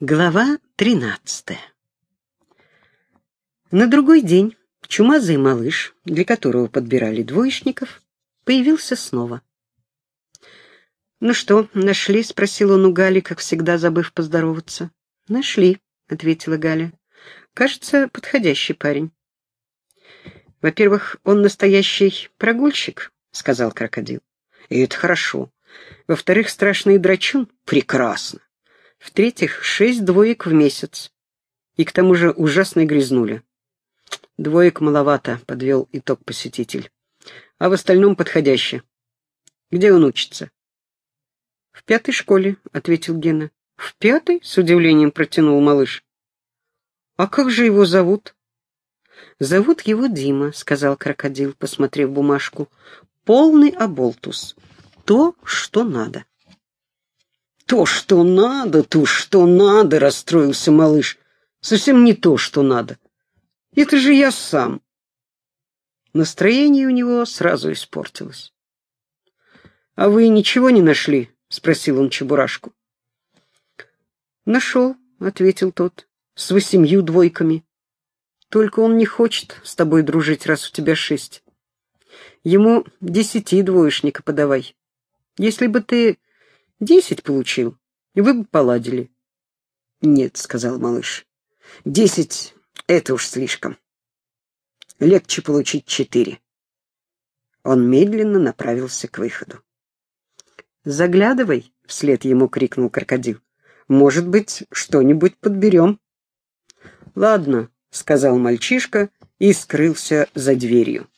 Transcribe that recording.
Глава тринадцатая На другой день чумазый малыш, для которого подбирали двоечников, появился снова. «Ну что, нашли?» — спросил он у Гали, как всегда забыв поздороваться. «Нашли», — ответила Галя. «Кажется, подходящий парень». «Во-первых, он настоящий прогульщик», — сказал крокодил. «И это хорошо. Во-вторых, страшный драчун — прекрасно. В-третьих, шесть двоек в месяц. И к тому же ужасной грязнули. Двоек маловато, — подвел итог посетитель. А в остальном подходяще. Где он учится? В пятой школе, — ответил Гена. В пятой? — с удивлением протянул малыш. А как же его зовут? Зовут его Дима, — сказал крокодил, посмотрев бумажку. Полный оболтус. То, что надо. «То, что надо, то, что надо», — расстроился малыш. «Совсем не то, что надо. Это же я сам». Настроение у него сразу испортилось. «А вы ничего не нашли?» — спросил он Чебурашку. «Нашел», — ответил тот, — «с восемью двойками. Только он не хочет с тобой дружить, раз у тебя шесть. Ему десяти двоечника подавай. Если бы ты Десять получил, и вы бы поладили. Нет, сказал малыш. Десять — это уж слишком. Легче получить четыре. Он медленно направился к выходу. «Заглядывай!» — вслед ему крикнул крокодил. «Может быть, что-нибудь подберем». «Ладно», — сказал мальчишка и скрылся за дверью.